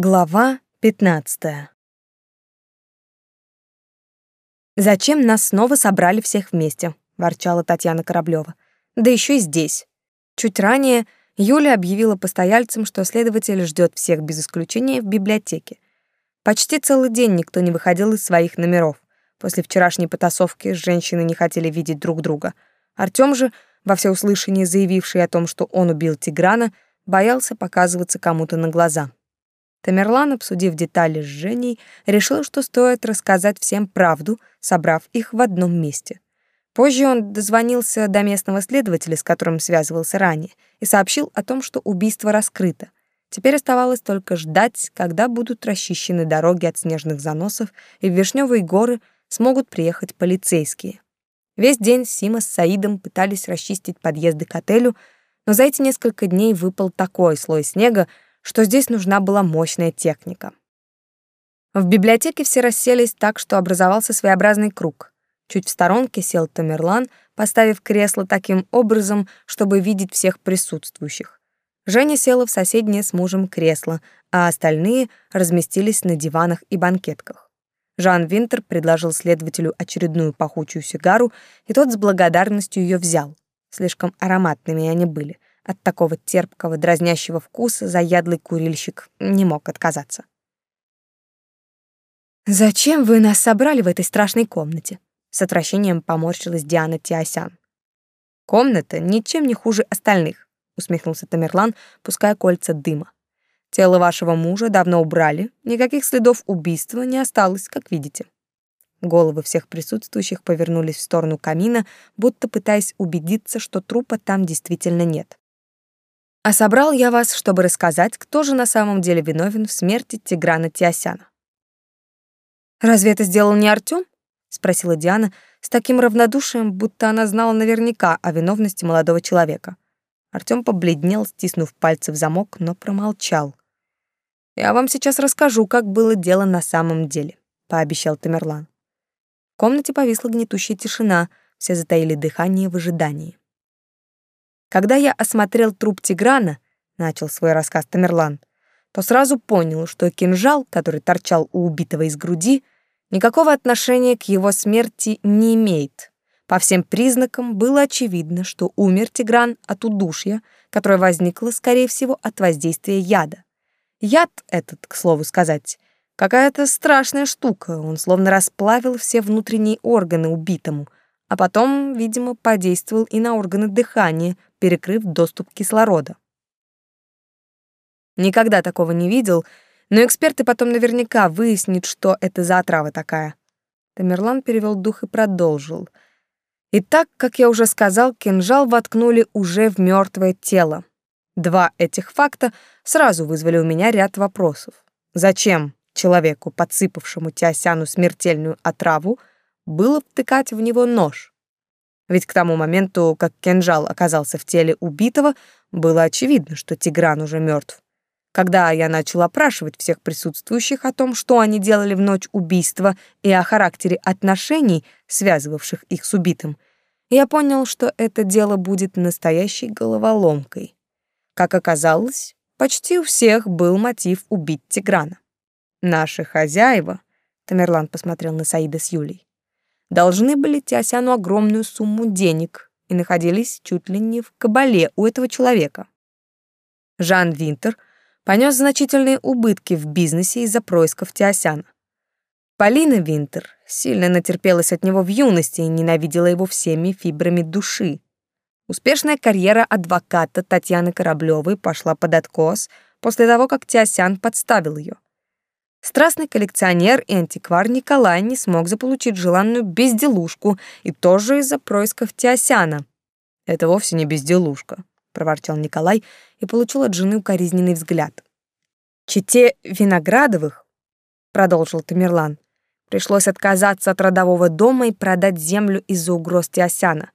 Глава 15. Зачем нас снова собрали всех вместе, ворчала Татьяна Кораблёва. Да еще и здесь. Чуть ранее Юля объявила постояльцам, что следователь ждет всех без исключения в библиотеке. Почти целый день никто не выходил из своих номеров. После вчерашней потасовки женщины не хотели видеть друг друга. Артём же, во всеуслышание заявивший о том, что он убил Тиграна, боялся показываться кому-то на глаза. Тамерлан, обсудив детали с Женей, решил, что стоит рассказать всем правду, собрав их в одном месте. Позже он дозвонился до местного следователя, с которым связывался ранее, и сообщил о том, что убийство раскрыто. Теперь оставалось только ждать, когда будут расчищены дороги от снежных заносов, и в Вишневые горы смогут приехать полицейские. Весь день Сима с Саидом пытались расчистить подъезды к отелю, но за эти несколько дней выпал такой слой снега, что здесь нужна была мощная техника. В библиотеке все расселись так, что образовался своеобразный круг. Чуть в сторонке сел Тамерлан, поставив кресло таким образом, чтобы видеть всех присутствующих. Женя села в соседнее с мужем кресло, а остальные разместились на диванах и банкетках. Жан Винтер предложил следователю очередную пахучую сигару, и тот с благодарностью ее взял. Слишком ароматными они были — от такого терпкого, дразнящего вкуса заядлый курильщик не мог отказаться. «Зачем вы нас собрали в этой страшной комнате?» С отвращением поморщилась Диана Тиосян. «Комната ничем не хуже остальных», усмехнулся Тамерлан, пуская кольца дыма. «Тело вашего мужа давно убрали, никаких следов убийства не осталось, как видите». Головы всех присутствующих повернулись в сторону камина, будто пытаясь убедиться, что трупа там действительно нет. А собрал я вас, чтобы рассказать, кто же на самом деле виновен в смерти Тиграна Тиосяна. «Разве это сделал не Артём?» — спросила Диана с таким равнодушием, будто она знала наверняка о виновности молодого человека. Артём побледнел, стиснув пальцы в замок, но промолчал. «Я вам сейчас расскажу, как было дело на самом деле», — пообещал Тамерлан. В комнате повисла гнетущая тишина, все затаили дыхание в ожидании. Когда я осмотрел труп Тиграна, начал свой рассказ Тамерлан, то сразу понял, что кинжал, который торчал у убитого из груди, никакого отношения к его смерти не имеет. По всем признакам было очевидно, что умер Тигран от удушья, которое возникло, скорее всего, от воздействия яда. Яд этот, к слову сказать, какая-то страшная штука, он словно расплавил все внутренние органы убитому, а потом, видимо, подействовал и на органы дыхания, перекрыв доступ кислорода. Никогда такого не видел, но эксперты потом наверняка выяснят, что это за отрава такая. Тамерлан перевел дух и продолжил. И так, как я уже сказал, кинжал воткнули уже в мертвое тело. Два этих факта сразу вызвали у меня ряд вопросов. Зачем человеку, подсыпавшему Тиосяну смертельную отраву, было втыкать в него нож? Ведь к тому моменту, как кинжал оказался в теле убитого, было очевидно, что Тигран уже мертв. Когда я начал опрашивать всех присутствующих о том, что они делали в ночь убийства и о характере отношений, связывавших их с убитым, я понял, что это дело будет настоящей головоломкой. Как оказалось, почти у всех был мотив убить Тиграна. Наши хозяева, Тамерлан посмотрел на Саида с Юлей, должны были Тиосяну огромную сумму денег и находились чуть ли не в кабале у этого человека. Жан Винтер понес значительные убытки в бизнесе из-за происков Тиосяна. Полина Винтер сильно натерпелась от него в юности и ненавидела его всеми фибрами души. Успешная карьера адвоката Татьяны Кораблёвой пошла под откос после того, как Тиосян подставил ее. Страстный коллекционер и антиквар Николай не смог заполучить желанную безделушку, и тоже из-за происков Теосяна. «Это вовсе не безделушка», — проворчал Николай и получил от жены укоризненный взгляд. «Чите Виноградовых», — продолжил Тамерлан, пришлось отказаться от родового дома и продать землю из-за угроз Теосяна.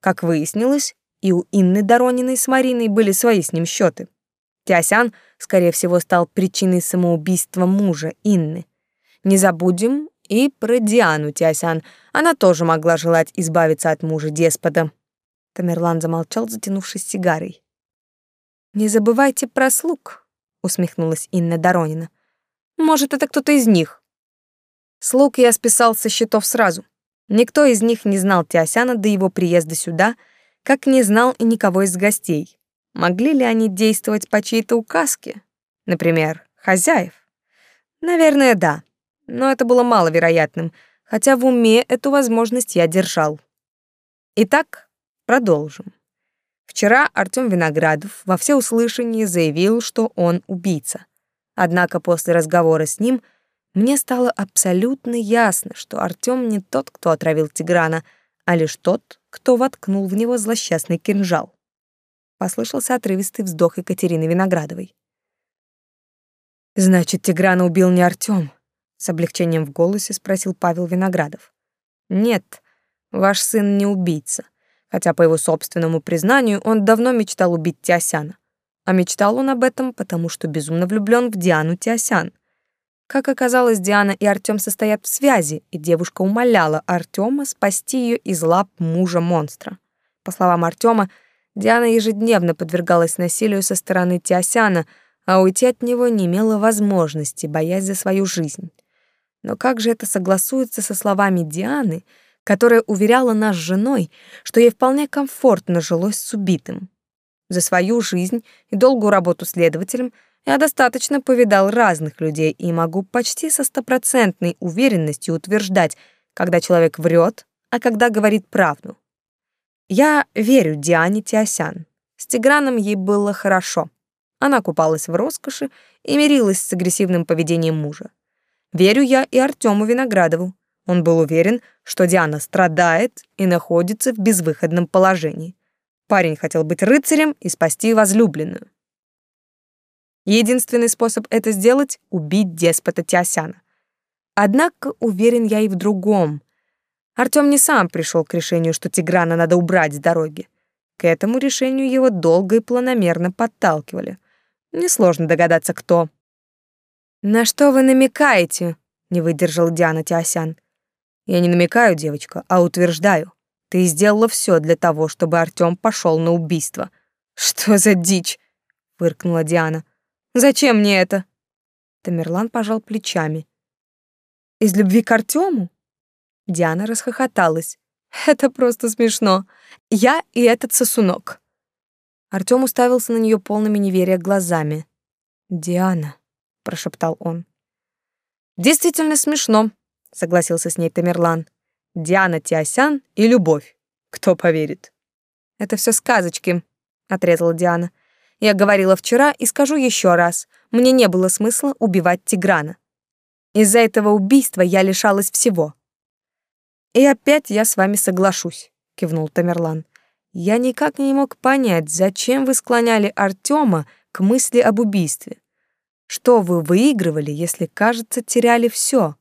Как выяснилось, и у Инны Дорониной с Мариной были свои с ним счеты. Тиосян, скорее всего, стал причиной самоубийства мужа Инны. Не забудем и про Диану Тиосян. Она тоже могла желать избавиться от мужа деспота. Тамерлан замолчал, затянувшись сигарой. «Не забывайте про слуг», — усмехнулась Инна Доронина. Может, это кто-то из них. Слуг я списал со счетов сразу. Никто из них не знал Теосяна до его приезда сюда, как не знал и никого из гостей. Могли ли они действовать по чьей-то указке? Например, хозяев? Наверное, да. Но это было маловероятным, хотя в уме эту возможность я держал. Итак, продолжим. Вчера Артём Виноградов во всеуслышание заявил, что он убийца. Однако после разговора с ним мне стало абсолютно ясно, что Артём не тот, кто отравил Тиграна, а лишь тот, кто воткнул в него злосчастный кинжал. Послышался отрывистый вздох Екатерины Виноградовой. «Значит, Тиграна убил не Артём?» — с облегчением в голосе спросил Павел Виноградов. «Нет, ваш сын не убийца хотя по его собственному признанию он давно мечтал убить Тиосяна. А мечтал он об этом, потому что безумно влюблен в Диану Тиосян. Как оказалось, Диана и Артём состоят в связи, и девушка умоляла Артёма спасти её из лап мужа-монстра. По словам Артёма, Диана ежедневно подвергалась насилию со стороны Тиосяна, а уйти от него не имела возможности, боясь за свою жизнь. Но как же это согласуется со словами Дианы — которая уверяла нас с женой, что ей вполне комфортно жилось с убитым. За свою жизнь и долгую работу следователем я достаточно повидал разных людей и могу почти со стопроцентной уверенностью утверждать, когда человек врет, а когда говорит правду. Я верю Диане Тиосян. С Тиграном ей было хорошо. Она купалась в роскоши и мирилась с агрессивным поведением мужа. Верю я и Артему Виноградову. Он был уверен, что Диана страдает и находится в безвыходном положении. Парень хотел быть рыцарем и спасти возлюбленную. Единственный способ это сделать — убить деспота Тиосяна. Однако уверен я и в другом. Артём не сам пришел к решению, что Тиграна надо убрать с дороги. К этому решению его долго и планомерно подталкивали. Несложно догадаться, кто. «На что вы намекаете?» — не выдержал Диана Тиосян. Я не намекаю, девочка, а утверждаю. Ты сделала все для того, чтобы Артём пошел на убийство. Что за дичь? фыркнула Диана. Зачем мне это? Тамерлан пожал плечами. Из любви к Артёму? Диана расхохоталась. Это просто смешно. Я и этот сосунок. Артём уставился на неё полными неверия глазами. «Диана», — прошептал он. «Действительно смешно», согласился с ней Тамерлан. Диана Тиосян и любовь. Кто поверит? Это все сказочки, отрезала Диана. Я говорила вчера и скажу еще раз. Мне не было смысла убивать Тиграна. Из-за этого убийства я лишалась всего. И опять я с вами соглашусь, кивнул Тамерлан. Я никак не мог понять, зачем вы склоняли Артема к мысли об убийстве. Что вы выигрывали, если, кажется, теряли все?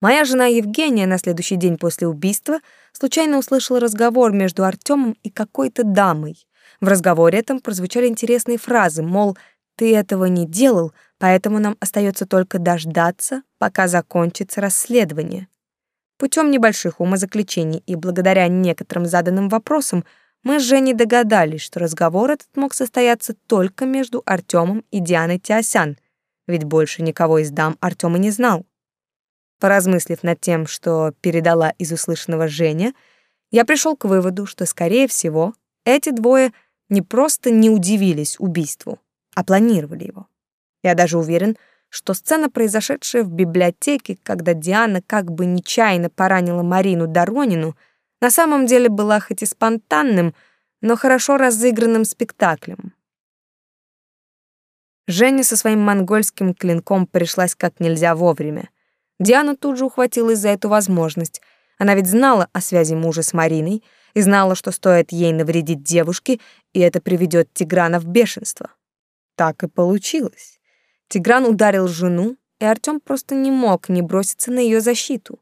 Моя жена Евгения на следующий день после убийства случайно услышала разговор между Артемом и какой-то дамой. В разговоре этом прозвучали интересные фразы, мол, «ты этого не делал, поэтому нам остается только дождаться, пока закончится расследование». Путем небольших умозаключений и благодаря некоторым заданным вопросам мы с Женей догадались, что разговор этот мог состояться только между Артемом и Дианой Тиосян, ведь больше никого из дам Артема не знал. Поразмыслив над тем, что передала из услышанного Женя, я пришел к выводу, что, скорее всего, эти двое не просто не удивились убийству, а планировали его. Я даже уверен, что сцена, произошедшая в библиотеке, когда Диана как бы нечаянно поранила Марину Доронину, на самом деле была хоть и спонтанным, но хорошо разыгранным спектаклем. Женя со своим монгольским клинком пришлась как нельзя вовремя. Диана тут же ухватилась за эту возможность. Она ведь знала о связи мужа с Мариной и знала, что стоит ей навредить девушке, и это приведет Тиграна в бешенство. Так и получилось. Тигран ударил жену, и Артём просто не мог не броситься на ее защиту.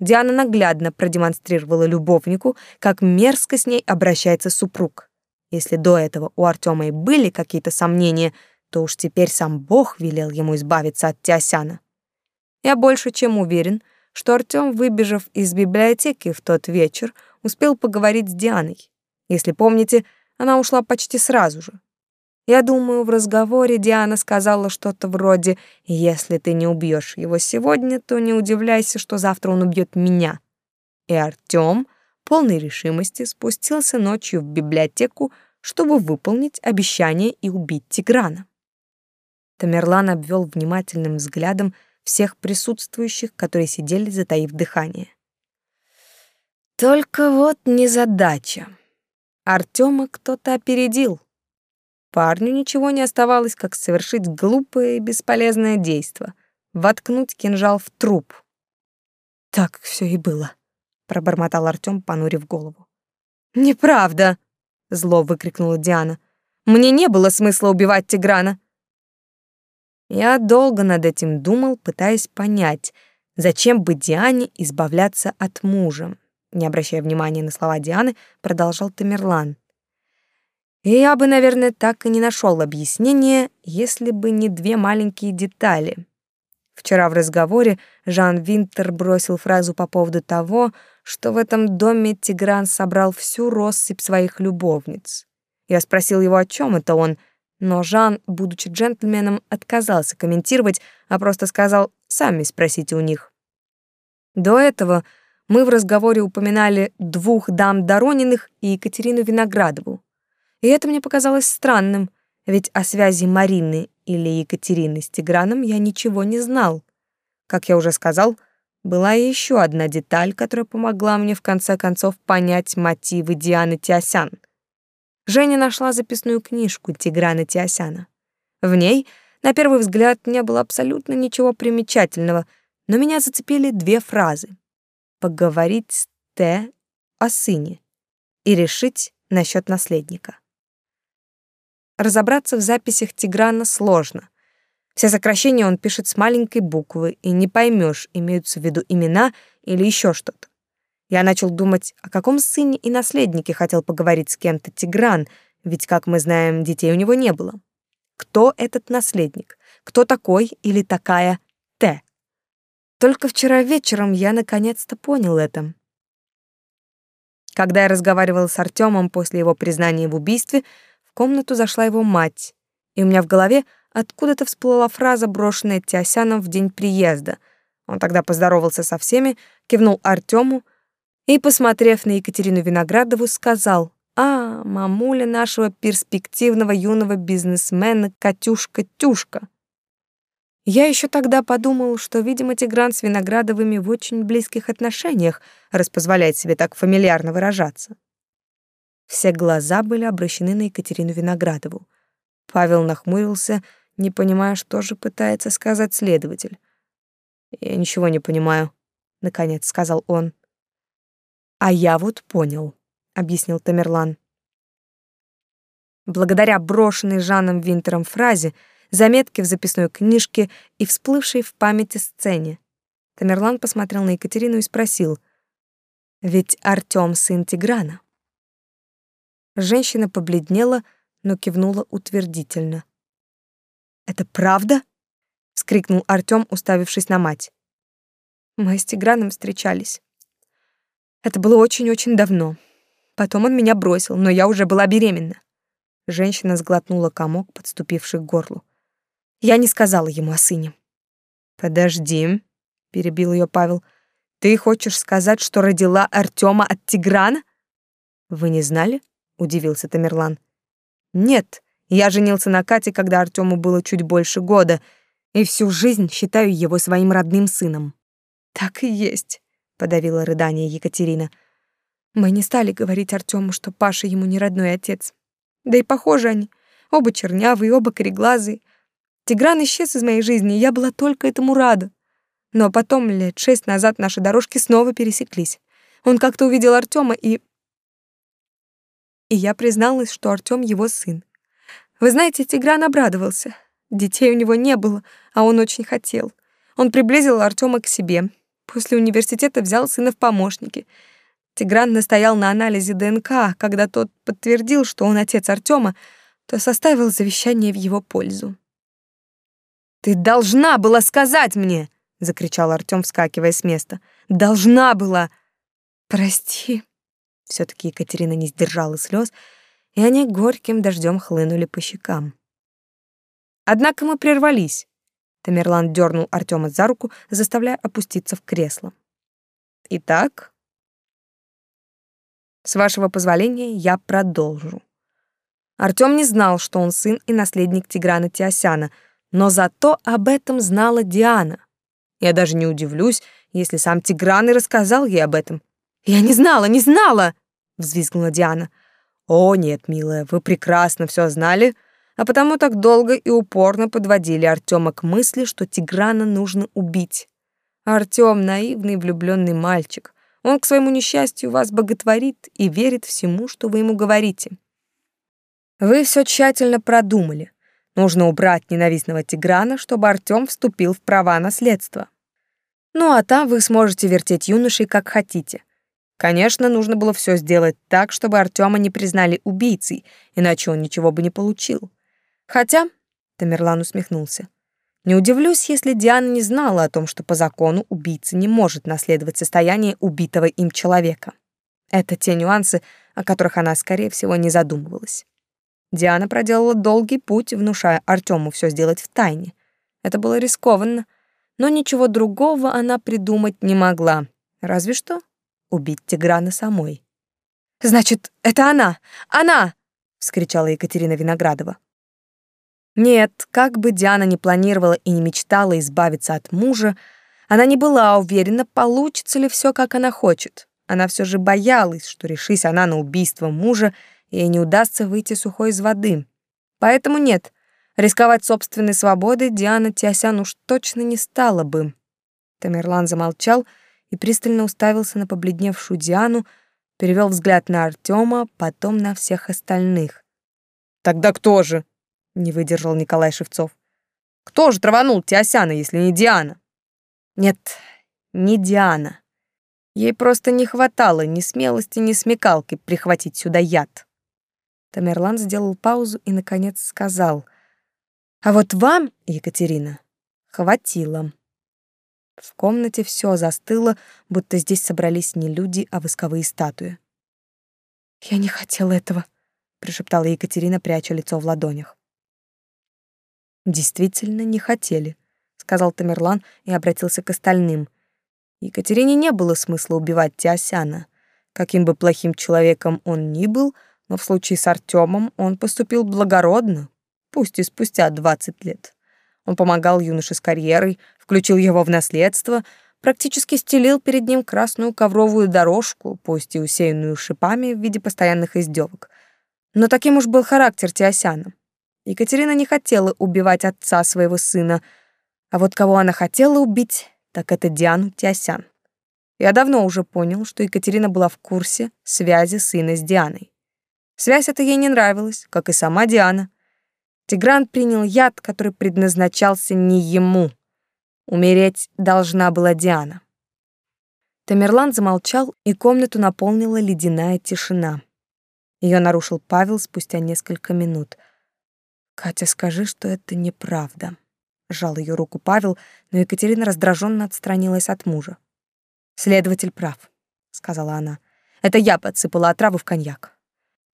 Диана наглядно продемонстрировала любовнику, как мерзко с ней обращается супруг. Если до этого у Артёма и были какие-то сомнения, то уж теперь сам Бог велел ему избавиться от Тиосяна. Я больше чем уверен, что Артём, выбежав из библиотеки в тот вечер, успел поговорить с Дианой. Если помните, она ушла почти сразу же. Я думаю, в разговоре Диана сказала что-то вроде «Если ты не убьешь его сегодня, то не удивляйся, что завтра он убьет меня». И Артём, полной решимости, спустился ночью в библиотеку, чтобы выполнить обещание и убить Тиграна. Тамерлан обвел внимательным взглядом всех присутствующих, которые сидели, затаив дыхание. Только вот незадача. Артема кто-то опередил. Парню ничего не оставалось, как совершить глупое и бесполезное действо — воткнуть кинжал в труп. Так все и было, — пробормотал Артем, понурив голову. «Неправда!» — зло выкрикнула Диана. «Мне не было смысла убивать Тиграна!» Я долго над этим думал, пытаясь понять, зачем бы Диане избавляться от мужа. Не обращая внимания на слова Дианы, продолжал Тамерлан. И я бы, наверное, так и не нашел объяснения, если бы не две маленькие детали. Вчера в разговоре Жан Винтер бросил фразу по поводу того, что в этом доме Тигран собрал всю россыпь своих любовниц. Я спросил его, о чем это он, но Жан, будучи джентльменом, отказался комментировать, а просто сказал «сами спросите у них». До этого мы в разговоре упоминали двух дам Дорониных и Екатерину Виноградову. И это мне показалось странным, ведь о связи Марины или Екатерины с Тиграном я ничего не знал. Как я уже сказал, была еще одна деталь, которая помогла мне в конце концов понять мотивы Дианы Тиосян. Женя нашла записную книжку Тиграна Тиосяна. В ней, на первый взгляд, не было абсолютно ничего примечательного, но меня зацепили две фразы. Поговорить с Т о сыне и решить насчет наследника. Разобраться в записях Тиграна сложно. Все сокращения он пишет с маленькой буквы, и не поймешь, имеются в виду имена или еще что-то. Я начал думать, о каком сыне и наследнике хотел поговорить с кем-то Тигран, ведь, как мы знаем, детей у него не было. Кто этот наследник? Кто такой или такая Т? Только вчера вечером я наконец-то понял это. Когда я разговаривал с Артемом после его признания в убийстве, комнату зашла его мать, и у меня в голове откуда-то всплыла фраза, брошенная Тиосяном в день приезда. Он тогда поздоровался со всеми, кивнул Артему и, посмотрев на Екатерину Виноградову, сказал «А, мамуля нашего перспективного юного бизнесмена Катюшка-Тюшка». Я еще тогда подумал, что, видимо, Тигран с Виноградовыми в очень близких отношениях, раз позволяет себе так фамильярно выражаться. Все глаза были обращены на Екатерину Виноградову. Павел нахмурился, не понимая, что же пытается сказать следователь. «Я ничего не понимаю», — наконец сказал он. «А я вот понял», — объяснил Тамерлан. Благодаря брошенной Жаном Винтером фразе, заметке в записной книжке и всплывшей в памяти сцене, Тамерлан посмотрел на Екатерину и спросил, «Ведь Артём сын Тиграна?» Женщина побледнела, но кивнула утвердительно. «Это правда?» — вскрикнул Артём, уставившись на мать. Мы с Тиграном встречались. Это было очень-очень давно. Потом он меня бросил, но я уже была беременна. Женщина сглотнула комок, подступивший к горлу. Я не сказала ему о сыне. «Подожди», — перебил ее Павел. «Ты хочешь сказать, что родила Артема от Тиграна? Вы не знали?» — удивился Тамерлан. «Нет, я женился на Кате, когда Артему было чуть больше года, и всю жизнь считаю его своим родным сыном». «Так и есть», — подавила рыдание Екатерина. «Мы не стали говорить Артему, что Паша ему не родной отец. Да и похожи они, оба чернявые, оба кореглазые. Тигран исчез из моей жизни, и я была только этому рада. Но потом, лет шесть назад, наши дорожки снова пересеклись. Он как-то увидел Артема и и я призналась, что Артём его сын. Вы знаете, Тигран обрадовался. Детей у него не было, а он очень хотел. Он приблизил Артёма к себе. После университета взял сына в помощники. Тигран настоял на анализе ДНК. Когда тот подтвердил, что он отец Артёма, то составил завещание в его пользу. «Ты должна была сказать мне!» — закричал Артём, вскакивая с места. «Должна была!» «Прости», все таки Екатерина не сдержала слез, и они горьким дождем хлынули по щекам. Однако мы прервались. Тамерлан дернул Артема за руку, заставляя опуститься в кресло. Итак, с вашего позволения, я продолжу. Артём не знал, что он сын и наследник Тиграна Тиосяна, но зато об этом знала Диана. Я даже не удивлюсь, если сам Тигран и рассказал ей об этом. «Я не знала, не знала!» — взвизгнула Диана. «О, нет, милая, вы прекрасно все знали, а потому так долго и упорно подводили Артема к мысли, что Тиграна нужно убить. Артем наивный влюбленный мальчик. Он, к своему несчастью, вас боготворит и верит всему, что вы ему говорите. Вы все тщательно продумали. Нужно убрать ненавистного Тиграна, чтобы Артём вступил в права наследства. Ну а там вы сможете вертеть юношей как хотите. Конечно, нужно было все сделать так, чтобы Артёма не признали убийцей, иначе он ничего бы не получил. Хотя, Тамерлан усмехнулся, не удивлюсь, если Диана не знала о том, что по закону убийца не может наследовать состояние убитого им человека. Это те нюансы, о которых она, скорее всего, не задумывалась. Диана проделала долгий путь, внушая Артему все сделать в тайне. Это было рискованно, но ничего другого она придумать не могла. Разве что убить Тиграна самой. «Значит, это она! Она!» — вскричала Екатерина Виноградова. Нет, как бы Диана ни планировала и не мечтала избавиться от мужа, она не была уверена, получится ли все, как она хочет. Она все же боялась, что, решись она на убийство мужа, ей не удастся выйти сухой из воды. Поэтому нет, рисковать собственной свободой Диана Тиосян уж точно не стала бы. Тамерлан замолчал и пристально уставился на побледневшую Диану, перевел взгляд на Артема, потом на всех остальных. «Тогда кто же?» не выдержал Николай Шевцов. Кто же траванул Тиосяна, если не Диана? Нет, не Диана. Ей просто не хватало ни смелости, ни смекалки прихватить сюда яд. Тамерлан сделал паузу и, наконец, сказал, «А вот вам, Екатерина, хватило». В комнате все застыло, будто здесь собрались не люди, а восковые статуи. «Я не хотела этого», — прошептала Екатерина, пряча лицо в ладонях. Действительно не хотели, сказал Тамерлан и обратился к остальным. Екатерине не было смысла убивать Тиосяна. Каким бы плохим человеком он ни был, но в случае с Артемом он поступил благородно, пусть и спустя 20 лет. Он помогал юноше с карьерой, включил его в наследство, практически стелил перед ним красную ковровую дорожку, пусть и усеянную шипами в виде постоянных издевок. Но таким уж был характер Тиосяна. Екатерина не хотела убивать отца своего сына, а вот кого она хотела убить, так это Диану Тиосян. Я давно уже понял, что Екатерина была в курсе связи сына с Дианой. Связь эта ей не нравилась, как и сама Диана. Тигран принял яд, который предназначался не ему. Умереть должна была Диана. Тамерлан замолчал, и комнату наполнила ледяная тишина. Ее нарушил Павел спустя несколько минут — Катя, скажи, что это неправда. Жал ее руку Павел, но Екатерина раздраженно отстранилась от мужа. Следователь прав, сказала она. Это я подсыпала отраву в коньяк.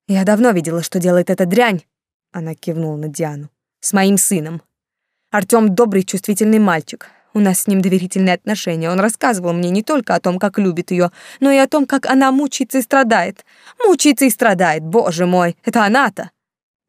Я давно видела, что делает эта дрянь, она кивнула на Диану. С моим сыном. Артём добрый, чувствительный мальчик. У нас с ним доверительные отношения. Он рассказывал мне не только о том, как любит ее, но и о том, как она мучается и страдает. Мучается и страдает, боже мой, это она-то.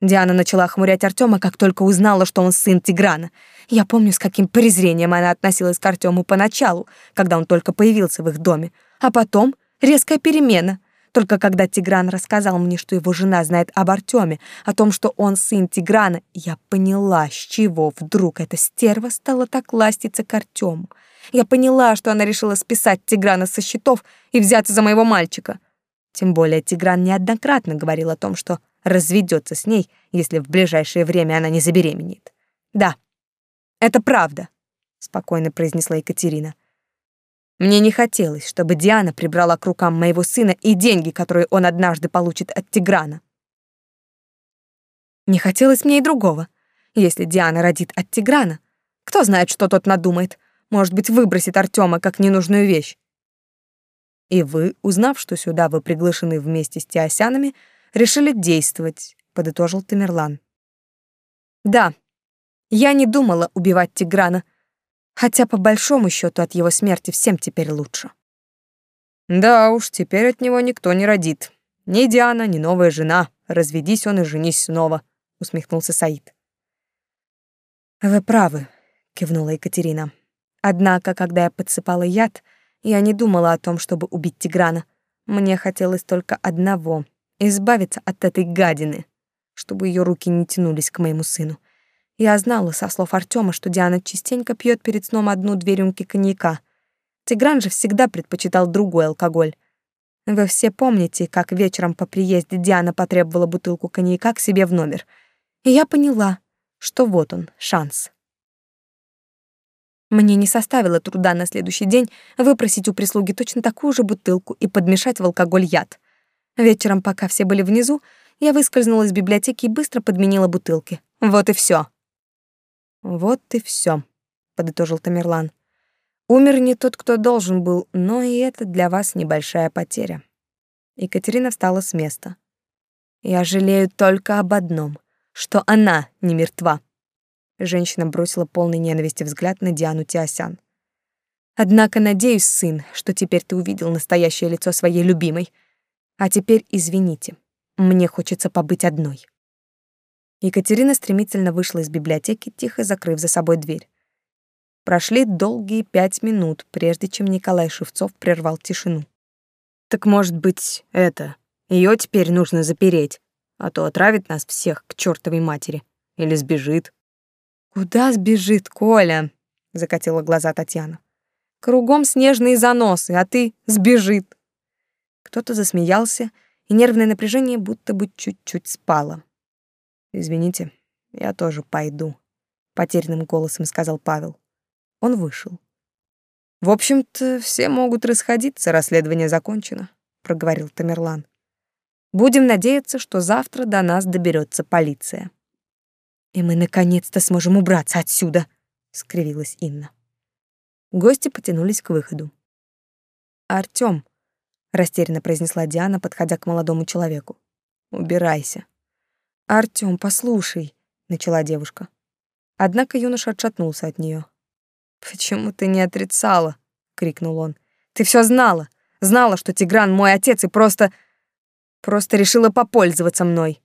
Диана начала хмурять Артема, как только узнала, что он сын Тиграна. Я помню, с каким презрением она относилась к Артему поначалу, когда он только появился в их доме. А потом резкая перемена. Только когда Тигран рассказал мне, что его жена знает об Артеме, о том, что он сын Тиграна, я поняла, с чего вдруг эта стерва стала так ластиться к Артему. Я поняла, что она решила списать Тиграна со счетов и взяться за моего мальчика. Тем более Тигран неоднократно говорил о том, что разведется с ней, если в ближайшее время она не забеременеет. Да, это правда, спокойно произнесла Екатерина. Мне не хотелось, чтобы Диана прибрала к рукам моего сына и деньги, которые он однажды получит от Тиграна. Не хотелось мне и другого. Если Диана родит от Тиграна, кто знает, что тот надумает. Может быть, выбросит Артема как ненужную вещь. И вы, узнав, что сюда вы приглашены вместе с Тиосянами, решили действовать, подытожил Тамерлан. Да. Я не думала убивать Тиграна, хотя по большому счету от его смерти всем теперь лучше. Да уж, теперь от него никто не родит. Ни Диана, ни новая жена. Разведись он и женись снова, усмехнулся Саид. Вы правы, кивнула Екатерина. Однако, когда я подсыпала яд, я не думала о том, чтобы убить Тиграна. Мне хотелось только одного — избавиться от этой гадины, чтобы ее руки не тянулись к моему сыну. Я знала со слов Артема, что Диана частенько пьет перед сном одну-две рюмки коньяка. Тигран же всегда предпочитал другой алкоголь. Вы все помните, как вечером по приезде Диана потребовала бутылку коньяка к себе в номер. И я поняла, что вот он, шанс. Мне не составило труда на следующий день выпросить у прислуги точно такую же бутылку и подмешать в алкоголь яд. Вечером, пока все были внизу, я выскользнула из библиотеки и быстро подменила бутылки. Вот и все. Вот и все, подытожил Тамерлан. Умер не тот, кто должен был, но и это для вас небольшая потеря. Екатерина встала с места. Я жалею только об одном, что она не мертва. Женщина бросила полный ненависти взгляд на Диану Тиосян. Однако надеюсь, сын, что теперь ты увидел настоящее лицо своей любимой. А теперь извините. Мне хочется побыть одной. Екатерина стремительно вышла из библиотеки, тихо закрыв за собой дверь. Прошли долгие пять минут, прежде чем Николай Шевцов прервал тишину. Так может быть, это ее теперь нужно запереть, а то отравит нас всех к чертовой матери или сбежит. Куда сбежит Коля? закатила глаза Татьяна. Кругом снежные заносы, а ты сбежит. Кто-то засмеялся, и нервное напряжение будто бы чуть-чуть спало. Извините, я тоже пойду, потерянным голосом сказал Павел. Он вышел. В общем-то, все могут расходиться, расследование закончено, проговорил Тамерлан. Будем надеяться, что завтра до нас доберется полиция. И мы наконец-то сможем убраться отсюда, скривилась Инна. Гости потянулись к выходу. Артём, растерянно произнесла Диана, подходя к молодому человеку. Убирайся. Артём, послушай, начала девушка. Однако юноша отшатнулся от неё. Почему ты не отрицала? крикнул он. Ты всё знала, знала, что Тигран мой отец и просто просто решила попользоваться мной.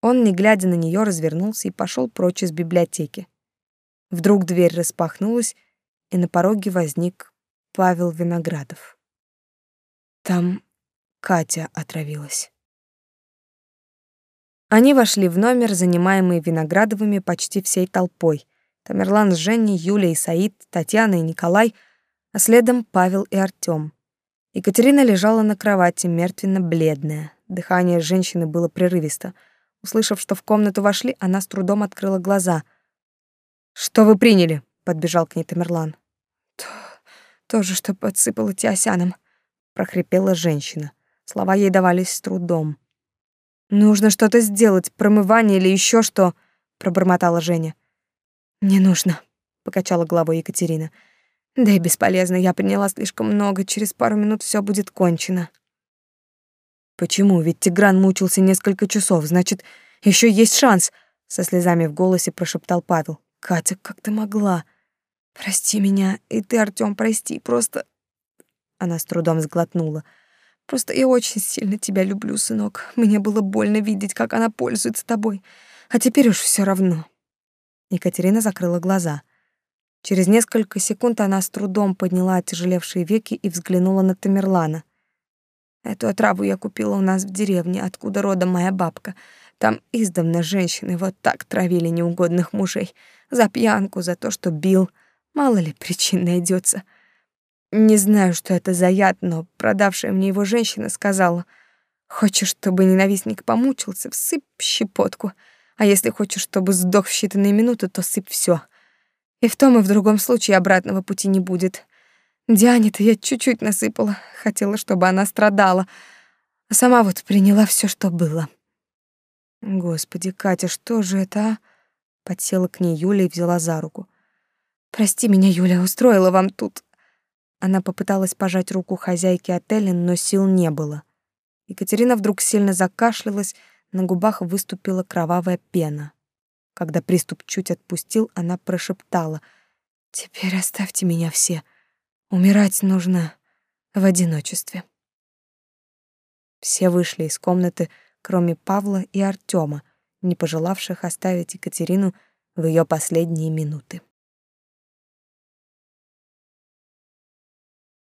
Он, не глядя на нее, развернулся и пошел прочь из библиотеки. Вдруг дверь распахнулась, и на пороге возник Павел Виноградов. Там Катя отравилась. Они вошли в номер, занимаемый Виноградовыми почти всей толпой. Тамерлан с Женей, Юлей, Саид, Татьяна и Николай, а следом Павел и Артём. Екатерина лежала на кровати, мертвенно-бледная. Дыхание женщины было прерывисто — Услышав, что в комнату вошли, она с трудом открыла глаза. «Что вы приняли?» — подбежал к ней Тамерлан. «То, то же, что подсыпала Тиосяном», — прохрипела женщина. Слова ей давались с трудом. «Нужно что-то сделать, промывание или еще что», — пробормотала Женя. «Не нужно», — покачала головой Екатерина. «Да и бесполезно, я приняла слишком много, через пару минут все будет кончено». Почему? Ведь Тигран мучился несколько часов, значит, еще есть шанс, со слезами в голосе прошептал Павел. Катя, как ты могла? Прости меня, и ты, Артём, прости, просто Она с трудом сглотнула. Просто я очень сильно тебя люблю, сынок. Мне было больно видеть, как она пользуется тобой. А теперь уж все равно. Екатерина закрыла глаза. Через несколько секунд она с трудом подняла отяжелевшие веки и взглянула на Тамерлана. Эту отраву я купила у нас в деревне, откуда родом моя бабка. Там издавна женщины вот так травили неугодных мужей. За пьянку, за то, что бил. Мало ли причин найдется. Не знаю, что это за яд, но продавшая мне его женщина сказала, «Хочешь, чтобы ненавистник помучился, всыпь щепотку, а если хочешь, чтобы сдох в считанные минуты, то сыпь все. И в том и в другом случае обратного пути не будет. Диане-то я чуть-чуть насыпала, хотела, чтобы она страдала, а сама вот приняла все, что было. Господи, Катя, что же это, а? Подсела к ней Юля и взяла за руку. Прости меня, Юля, устроила вам тут. Она попыталась пожать руку хозяйки отеля, но сил не было. Екатерина вдруг сильно закашлялась, на губах выступила кровавая пена. Когда приступ чуть отпустил, она прошептала: "Теперь оставьте меня все. Умирать нужно в одиночестве". Все вышли из комнаты, кроме Павла и Артема, не пожелавших оставить Екатерину в ее последние минуты.